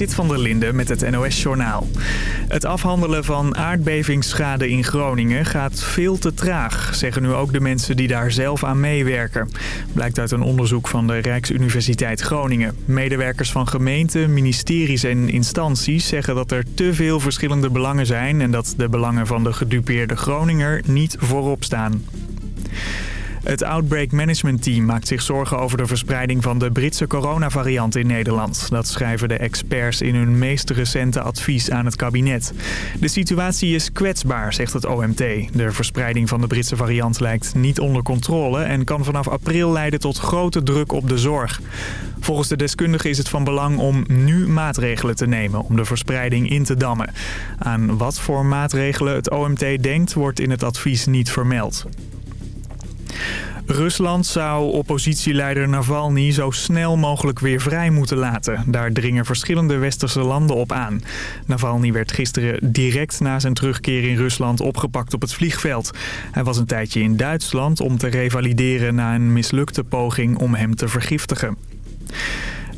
Zit van der Linde met het NOS-journaal. Het afhandelen van aardbevingsschade in Groningen gaat veel te traag, zeggen nu ook de mensen die daar zelf aan meewerken. Blijkt uit een onderzoek van de Rijksuniversiteit Groningen. Medewerkers van gemeenten, ministeries en instanties zeggen dat er te veel verschillende belangen zijn... en dat de belangen van de gedupeerde Groninger niet voorop staan. Het Outbreak Management Team maakt zich zorgen over de verspreiding van de Britse coronavariant in Nederland. Dat schrijven de experts in hun meest recente advies aan het kabinet. De situatie is kwetsbaar, zegt het OMT. De verspreiding van de Britse variant lijkt niet onder controle en kan vanaf april leiden tot grote druk op de zorg. Volgens de deskundigen is het van belang om nu maatregelen te nemen om de verspreiding in te dammen. Aan wat voor maatregelen het OMT denkt wordt in het advies niet vermeld. Rusland zou oppositieleider Navalny zo snel mogelijk weer vrij moeten laten. Daar dringen verschillende westerse landen op aan. Navalny werd gisteren direct na zijn terugkeer in Rusland opgepakt op het vliegveld. Hij was een tijdje in Duitsland om te revalideren na een mislukte poging om hem te vergiftigen.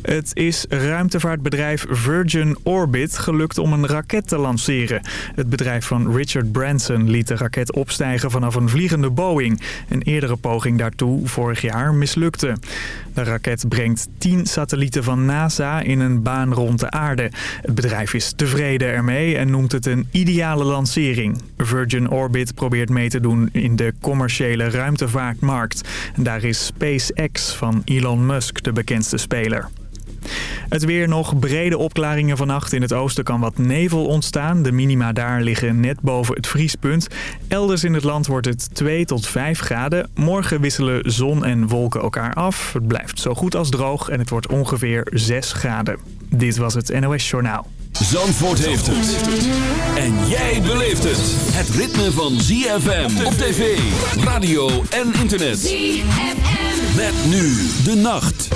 Het is ruimtevaartbedrijf Virgin Orbit gelukt om een raket te lanceren. Het bedrijf van Richard Branson liet de raket opstijgen vanaf een vliegende Boeing. Een eerdere poging daartoe vorig jaar mislukte. De raket brengt 10 satellieten van NASA in een baan rond de aarde. Het bedrijf is tevreden ermee en noemt het een ideale lancering. Virgin Orbit probeert mee te doen in de commerciële ruimtevaartmarkt. Daar is SpaceX van Elon Musk de bekendste speler. Het weer nog brede opklaringen vannacht. In het oosten kan wat nevel ontstaan. De minima daar liggen net boven het vriespunt. Elders in het land wordt het 2 tot 5 graden. Morgen wisselen zon en wolken elkaar af. Het blijft zo goed als droog en het wordt ongeveer 6 graden. Dit was het NOS Journaal. Zandvoort heeft het. En jij beleeft het. Het ritme van ZFM op tv, radio en internet. ZFM. Met nu de nacht.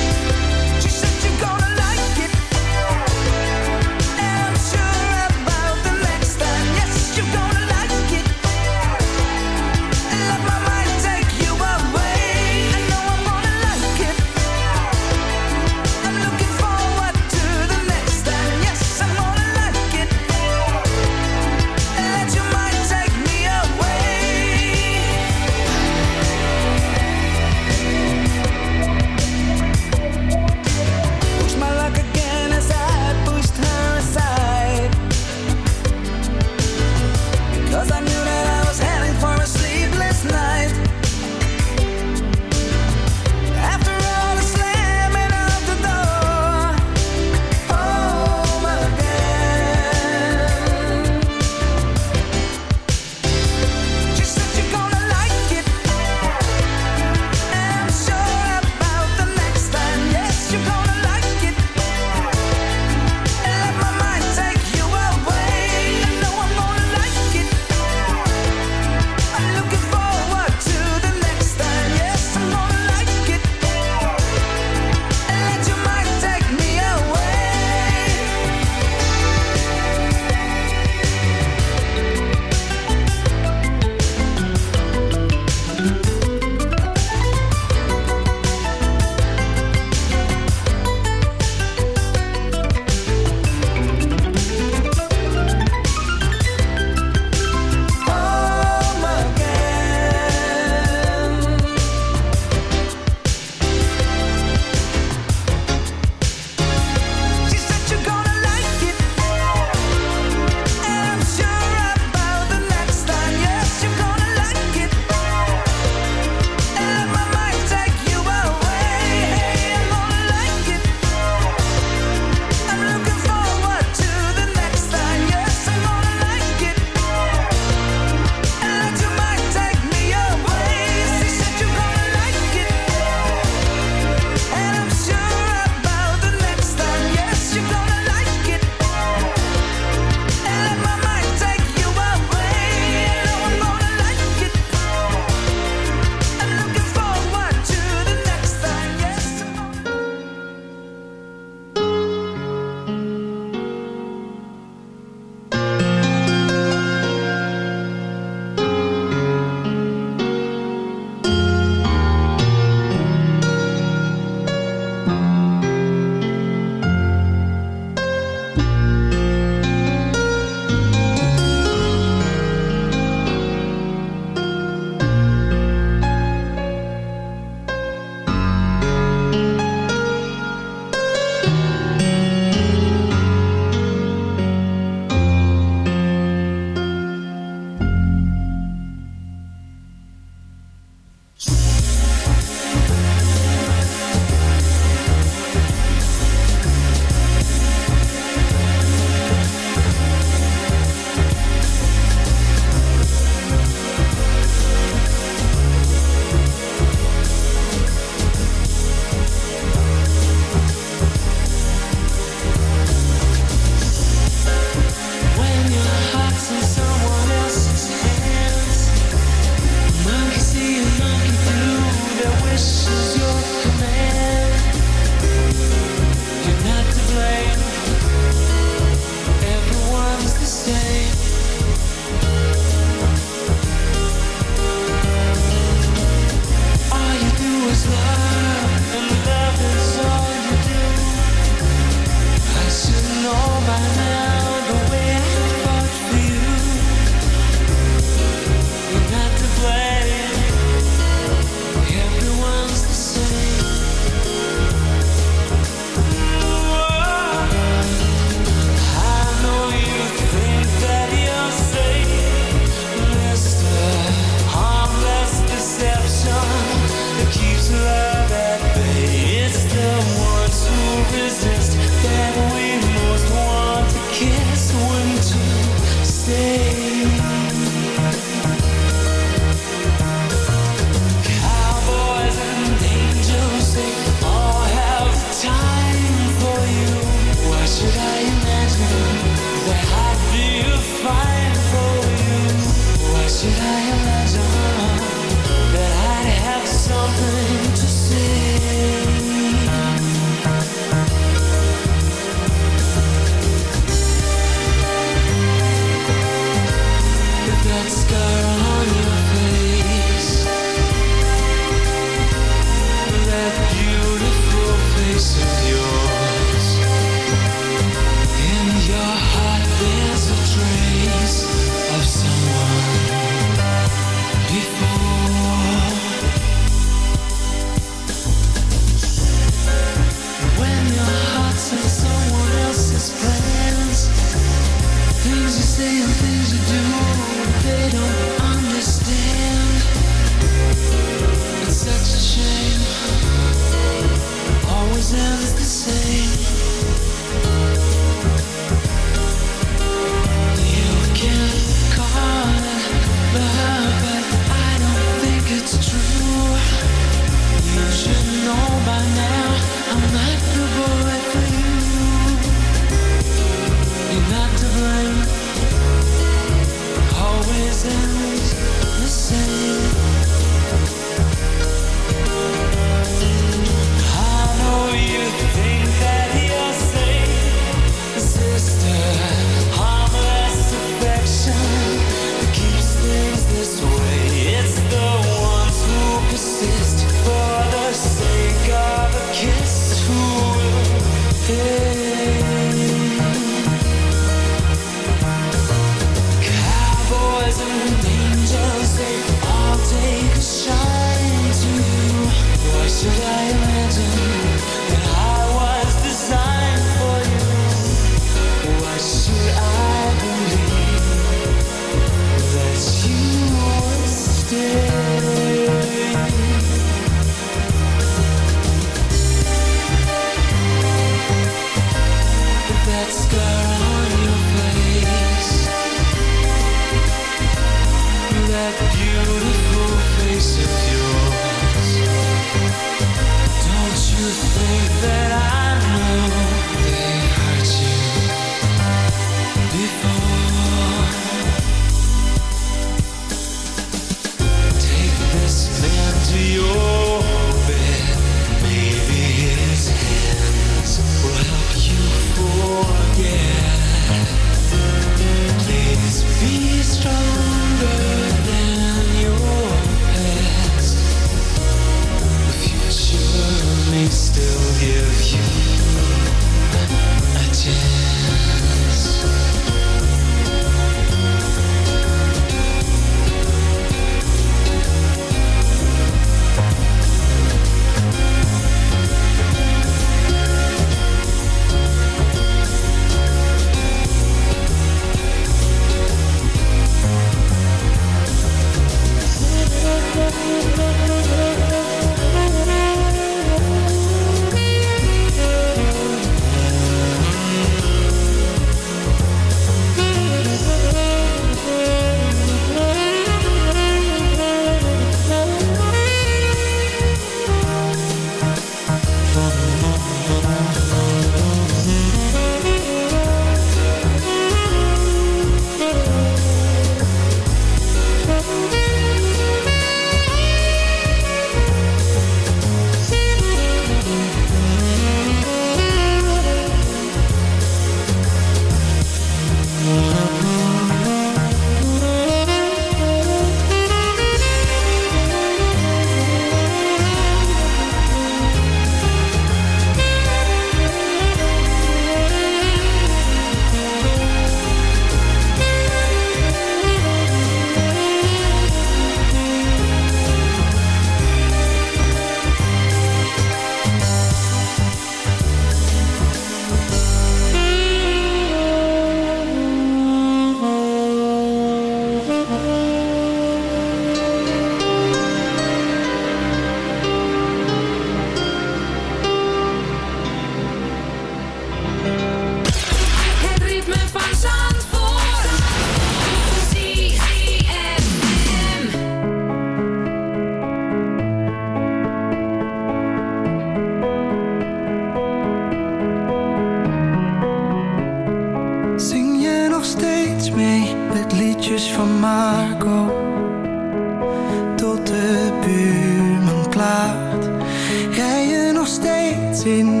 Is je stem?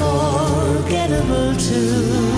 Unforgettable too.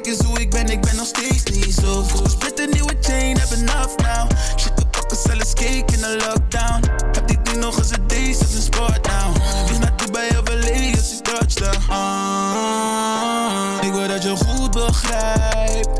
Kijk eens hoe ik ben, ik ben nog steeds niet zo goed. Split een nieuwe chain, heb enough now. Shit, de pakken zelfs cake in de lockdown. Heb dit ding nog eens een deze is een sport now. Dus naar Dubai of LA als ik touchdown. Ah, ik wil dat je goed begrijpt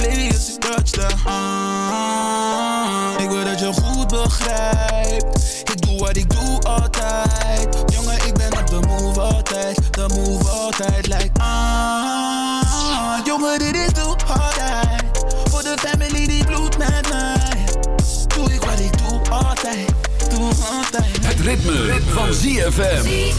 touchdown. Ah, ik wil dat je goed begrijpt. Ik doe wat ik doe altijd. Jongen, ik ben op de move altijd. De move altijd, like ah. Jongen, dit is doe altijd. Voor de family die bloed met mij. Doe ik wat ik doe altijd. Doe altijd. Het ritme, ritme. van ZFM.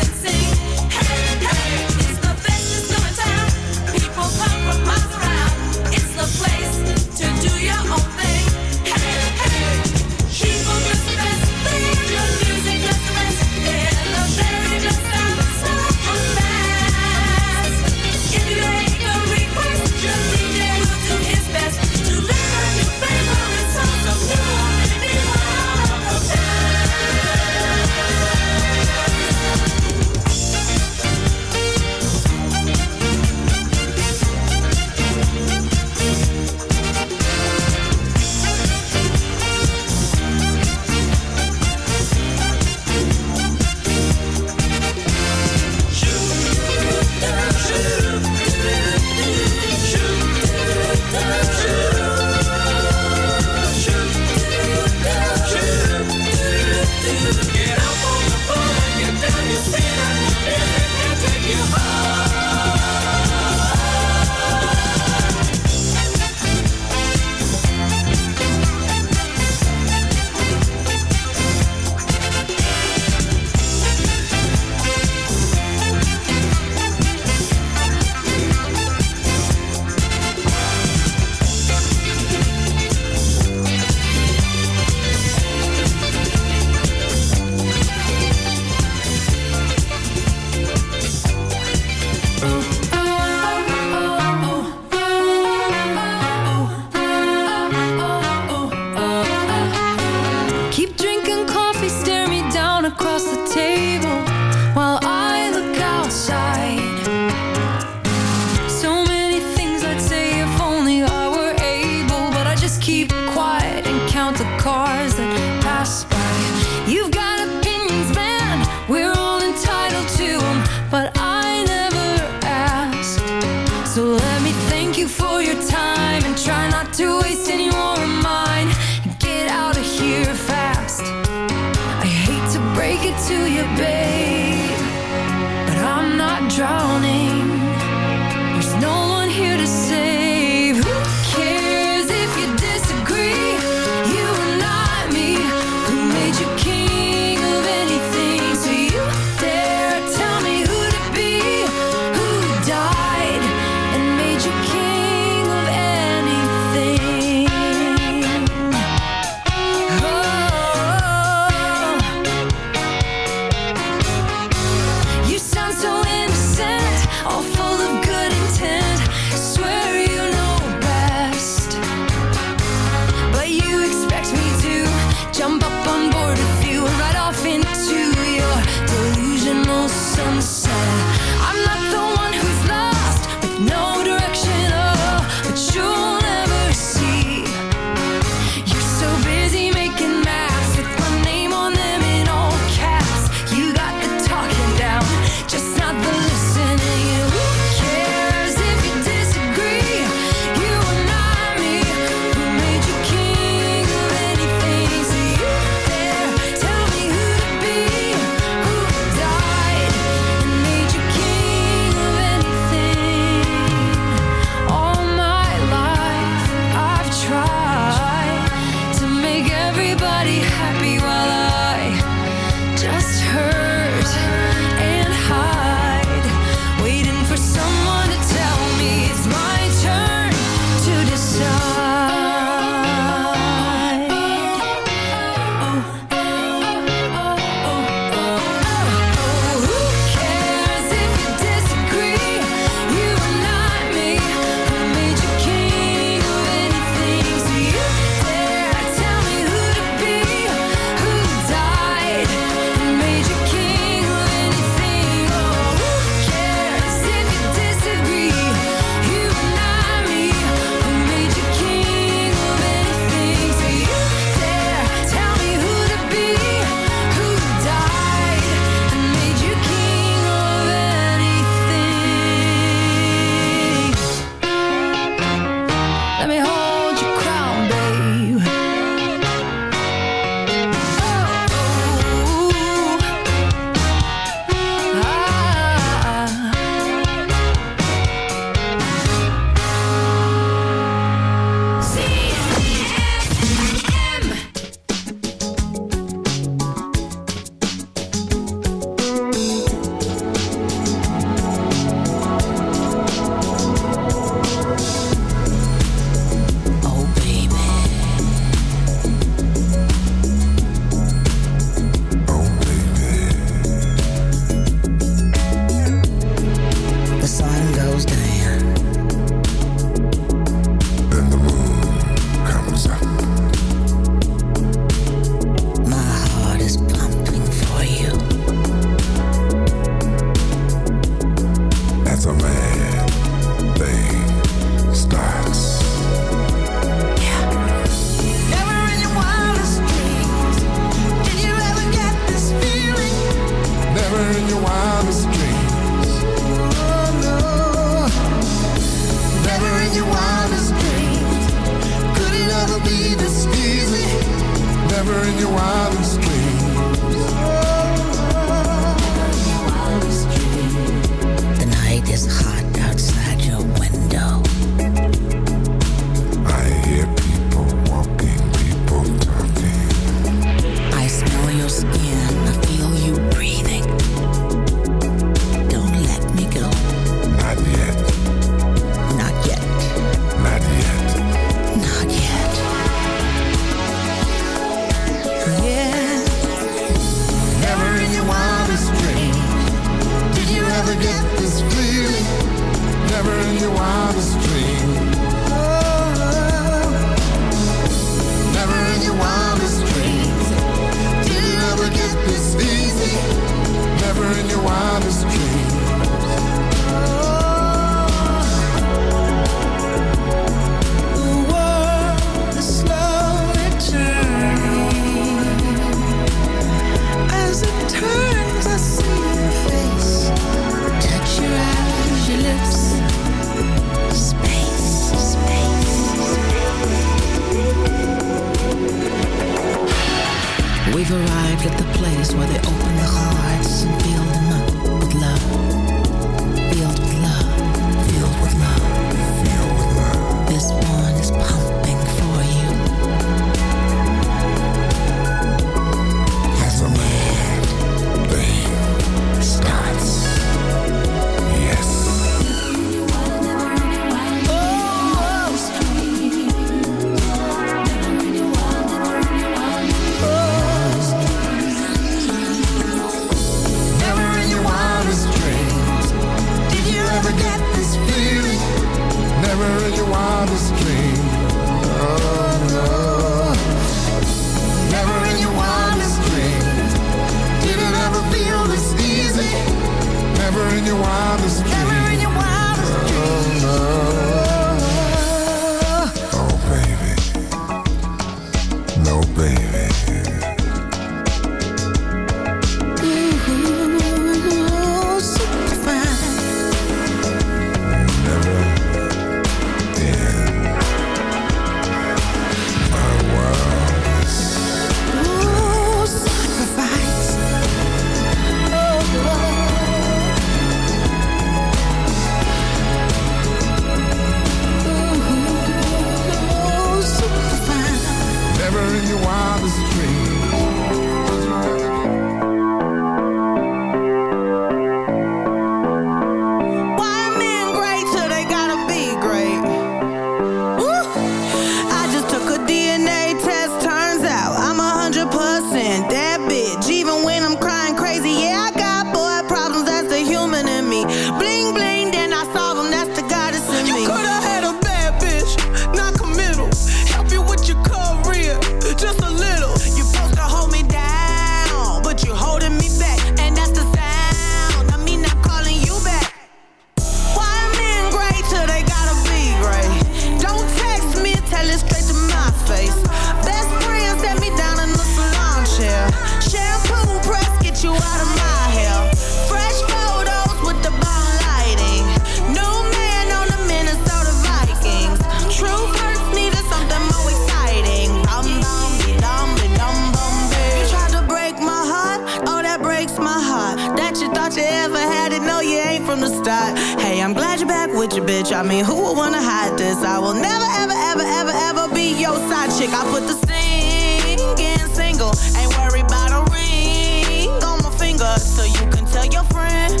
Cause I will never, ever, ever, ever, ever be your side chick. I put the singing single. Ain't worried a ring on my finger. So you can tell your friend.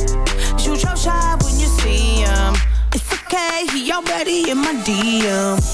Shoot your shot when you see him. It's okay, he already in my DM.